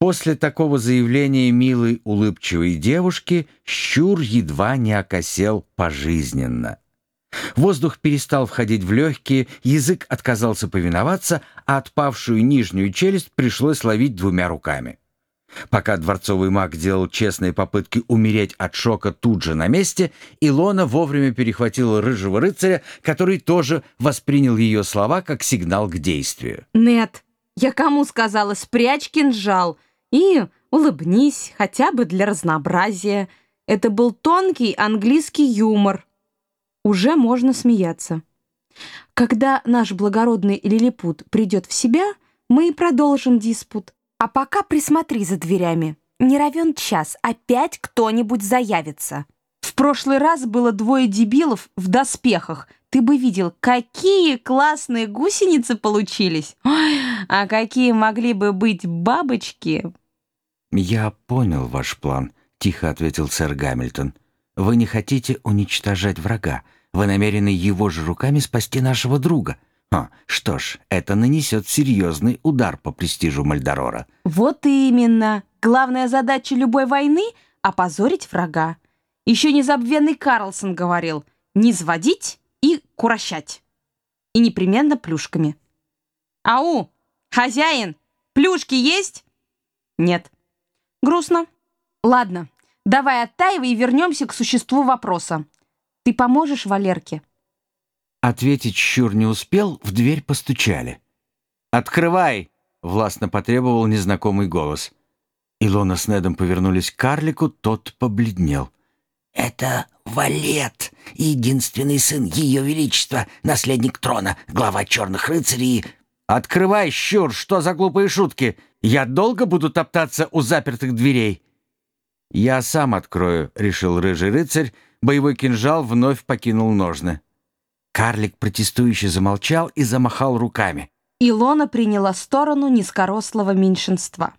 После такого заявления милой улыбчивой девушки Щур едва не окосел пожизненно. Воздух перестал входить в легкие, язык отказался повиноваться, а отпавшую нижнюю челюсть пришлось ловить двумя руками. Пока дворцовый маг делал честные попытки умереть от шока тут же на месте, Илона вовремя перехватила рыжего рыцаря, который тоже воспринял ее слова как сигнал к действию. «Нет, я кому сказала, спрячь кинжал и улыбнись, хотя бы для разнообразия. Это был тонкий английский юмор. Уже можно смеяться. Когда наш благородный лилипут придет в себя, мы и продолжим диспут». А пока присмотри за дверями. Не равен час, опять кто-нибудь заявится. В прошлый раз было двое дебилов в доспехах. Ты бы видел, какие классные гусеницы получились. Ой, а какие могли бы быть бабочки. «Я понял ваш план», — тихо ответил сэр Гамильтон. «Вы не хотите уничтожать врага. Вы намерены его же руками спасти нашего друга». А, что ж, это нанесет серьезный удар по престижу Мальдорора. Вот именно. Главная задача любой войны — опозорить врага. Еще незабвенный Карлсон говорил «не сводить и курощать». И непременно плюшками. «Ау, хозяин, плюшки есть?» «Нет». «Грустно. Ладно, давай оттаивай и вернемся к существу вопроса. Ты поможешь Валерке?» Ответить Щур не успел, в дверь постучали. «Открывай!» — властно потребовал незнакомый голос. Илона с Недом повернулись к карлику, тот побледнел. «Это Валет, единственный сын Ее Величества, наследник трона, глава черных рыцарей». «Открывай, Щур, что за глупые шутки? Я долго буду топтаться у запертых дверей?» «Я сам открою», — решил рыжий рыцарь. Боевой кинжал вновь покинул ножны. Карлик протестующе замолчал и замахал руками. Илона приняла сторону низкорослого меньшинства.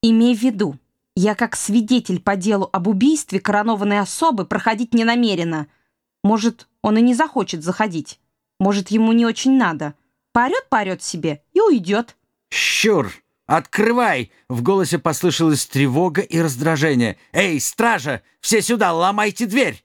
«Имей в виду, я как свидетель по делу об убийстве коронованной особы проходить не намерена. Может, он и не захочет заходить. Может, ему не очень надо. Поорет-поорет себе и уйдет». «Щур, открывай!» В голосе послышалась тревога и раздражение. «Эй, стража, все сюда, ломайте дверь!»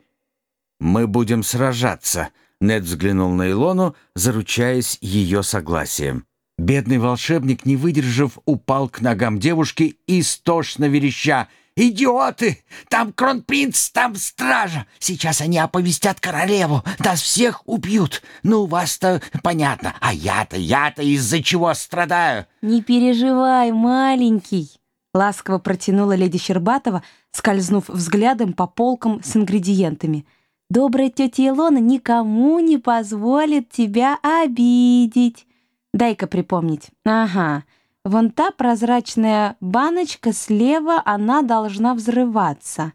«Мы будем сражаться», Нед взглянул на Илону, заручаясь ее согласием. Бедный волшебник, не выдержав, упал к ногам девушки, истошно вереща. «Идиоты! Там кронпринц, там стража! Сейчас они оповестят королеву, нас всех убьют! Ну, вас-то понятно, а я-то, я-то из-за чего страдаю?» «Не переживай, маленький!» Ласково протянула леди Щербатова, скользнув взглядом по полкам с ингредиентами – Добрая тетя Илона никому не позволит тебя обидеть. Дай-ка припомнить. Ага, вон та прозрачная баночка слева, она должна взрываться.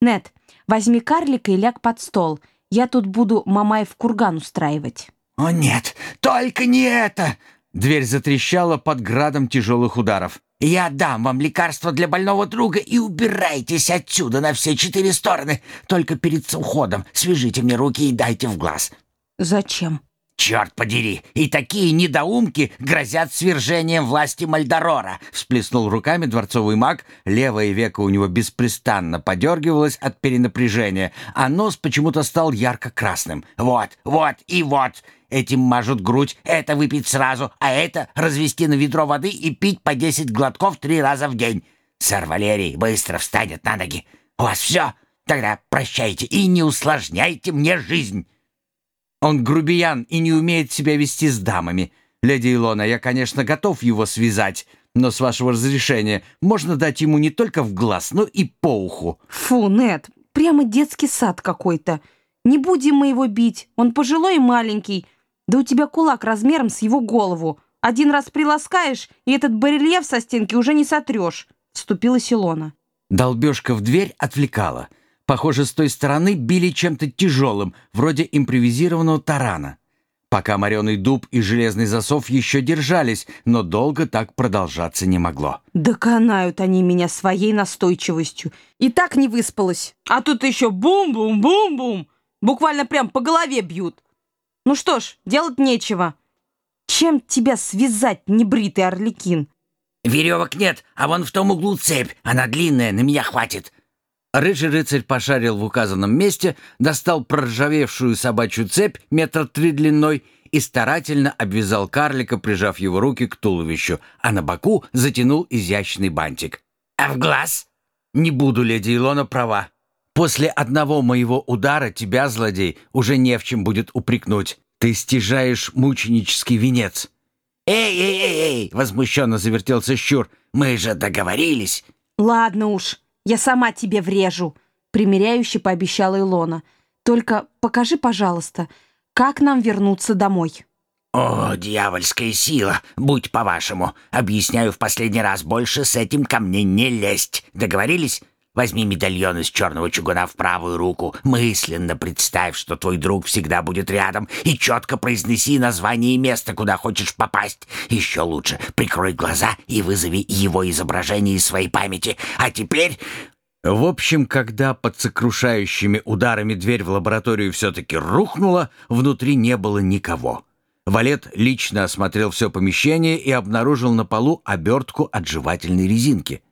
Нет, возьми карлика и ляг под стол. Я тут буду Мамаев курган устраивать. О нет, только не это! Дверь затрещала под градом тяжелых ударов. Я дам вам лекарство для больного друга и убирайтесь отсюда на все четыре стороны. Только перед уходом свяжите мне руки и дайте в глаз». «Зачем?» «Черт подери! И такие недоумки грозят свержением власти Мальдорора!» Всплеснул руками дворцовый маг, левое веко у него беспрестанно подергивалось от перенапряжения, а нос почему-то стал ярко-красным. «Вот, вот и вот! Этим мажут грудь, это выпить сразу, а это развести на ведро воды и пить по десять глотков три раза в день. Сэр Валерий быстро встанет на ноги. У вас все? Тогда прощайте и не усложняйте мне жизнь!» Он грубиян и не умеет себя вести с дамами. Леди Илона, я, конечно, готов его связать, но с вашего разрешения можно дать ему не только в глаз, но и по уху». «Фу, Нет, прямо детский сад какой-то. Не будем мы его бить, он пожилой и маленький. Да у тебя кулак размером с его голову. Один раз приласкаешь, и этот барельеф со стенки уже не сотрешь», — вступила Силона. Долбежка в дверь отвлекала — Похоже, с той стороны били чем-то тяжелым, вроде импровизированного тарана. Пока мореный дуб и железный засов еще держались, но долго так продолжаться не могло. Доконают они меня своей настойчивостью. И так не выспалась. А тут еще бум-бум-бум-бум. Буквально прям по голове бьют. Ну что ж, делать нечего. Чем тебя связать, небритый орликин? Веревок нет, а вон в том углу цепь. Она длинная, на меня хватит». Рыжий рыцарь пошарил в указанном месте, достал проржавевшую собачью цепь метр три длиной и старательно обвязал карлика, прижав его руки к туловищу, а на боку затянул изящный бантик. «А в глаз?» «Не буду, леди Илона права. После одного моего удара тебя, злодей, уже не в чем будет упрекнуть. Ты стяжаешь мученический венец». «Эй, эй, эй, эй!» — возмущенно завертелся Щур. «Мы же договорились!» «Ладно уж, я сама тебе врежу», — примиряюще пообещала Илона. «Только покажи, пожалуйста, как нам вернуться домой». «О, дьявольская сила! Будь по-вашему. Объясняю в последний раз, больше с этим ко мне не лезть. Договорились?» Возьми медальон из черного чугуна в правую руку, мысленно представь, что твой друг всегда будет рядом, и четко произнеси название и место, куда хочешь попасть. Еще лучше прикрой глаза и вызови его изображение из своей памяти. А теперь... В общем, когда под сокрушающими ударами дверь в лабораторию все-таки рухнула, внутри не было никого. Валет лично осмотрел все помещение и обнаружил на полу обертку от жевательной резинки.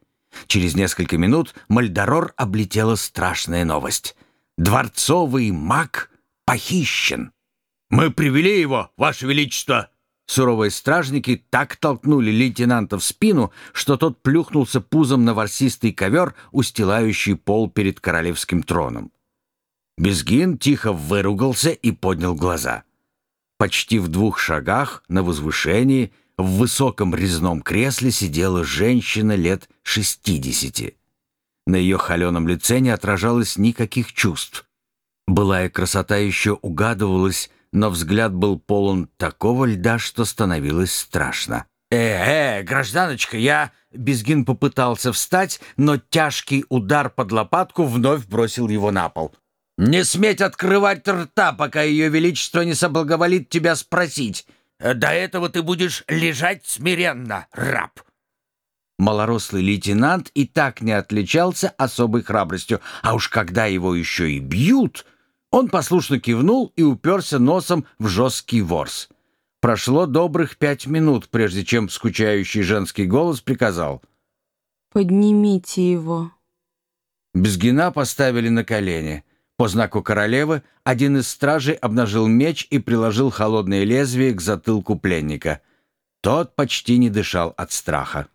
Через несколько минут Мальдорор облетела страшная новость. Дворцовый маг похищен. «Мы привели его, Ваше Величество!» Суровые стражники так толкнули лейтенанта в спину, что тот плюхнулся пузом на ворсистый ковер, устилающий пол перед королевским троном. Безгин тихо выругался и поднял глаза. Почти в двух шагах на возвышении — в высоком резном кресле сидела женщина лет шестидесяти. На ее холеном лице не отражалось никаких чувств. Былая красота еще угадывалась, но взгляд был полон такого льда, что становилось страшно. «Э, э, гражданочка, я...» Безгин попытался встать, но тяжкий удар под лопатку вновь бросил его на пол. «Не сметь открывать рта, пока ее величество не соблаговолит тебя спросить. До этого ты будешь лежать смиренно, раб!» Малорослый лейтенант и так не отличался особой храбростью, а уж когда его еще и бьют, он послушно кивнул и уперся носом в жесткий ворс. Прошло добрых пять минут, прежде чем скучающий женский голос приказал. «Поднимите его». Безгина поставили на колени — по знаку королевы один из стражей обнажил меч и приложил холодное лезвие к затылку пленника. Тот почти не дышал от страха.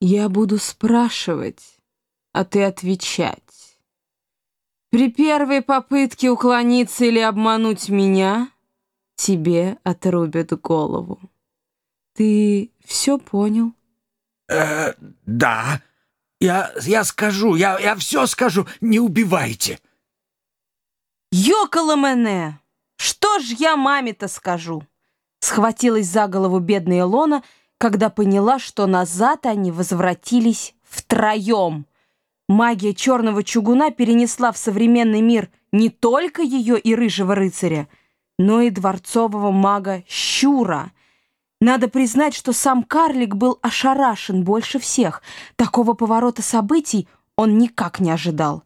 «Я буду спрашивать, а ты отвечать. При первой попытке уклониться или обмануть меня тебе отрубят голову. Ты все понял?» «Э, да. Я, я скажу, я, я все скажу. Не убивайте!» «Йокола мене! Что ж я маме-то скажу?» Схватилась за голову бедная Илона, когда поняла, что назад они возвратились втроем. Магия черного чугуна перенесла в современный мир не только ее и рыжего рыцаря, но и дворцового мага Щура. Надо признать, что сам карлик был ошарашен больше всех. Такого поворота событий он никак не ожидал.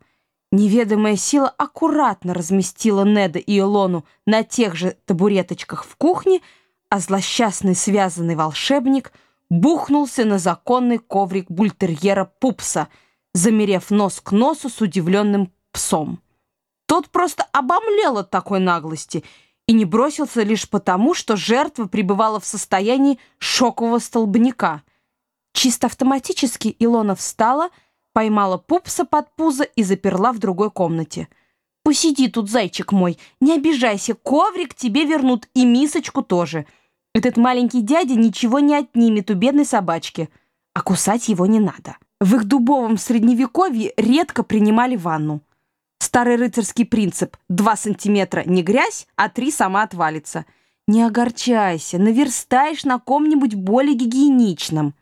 Неведомая сила аккуратно разместила Неда и Илону на тех же табуреточках в кухне, а злосчастный связанный волшебник бухнулся на законный коврик бультерьера Пупса, замерев нос к носу с удивленным псом. Тот просто обомлел от такой наглости и не бросился лишь потому, что жертва пребывала в состоянии шокового столбняка. Чисто автоматически Илона встала — поймала пупса под пузо и заперла в другой комнате. «Посиди тут, зайчик мой, не обижайся, коврик тебе вернут и мисочку тоже. Этот маленький дядя ничего не отнимет у бедной собачки, а кусать его не надо». В их дубовом средневековье редко принимали ванну. Старый рыцарский принцип «два сантиметра не грязь, а три сама отвалится». Не огорчайся, наверстаешь на ком-нибудь более гигиеничном.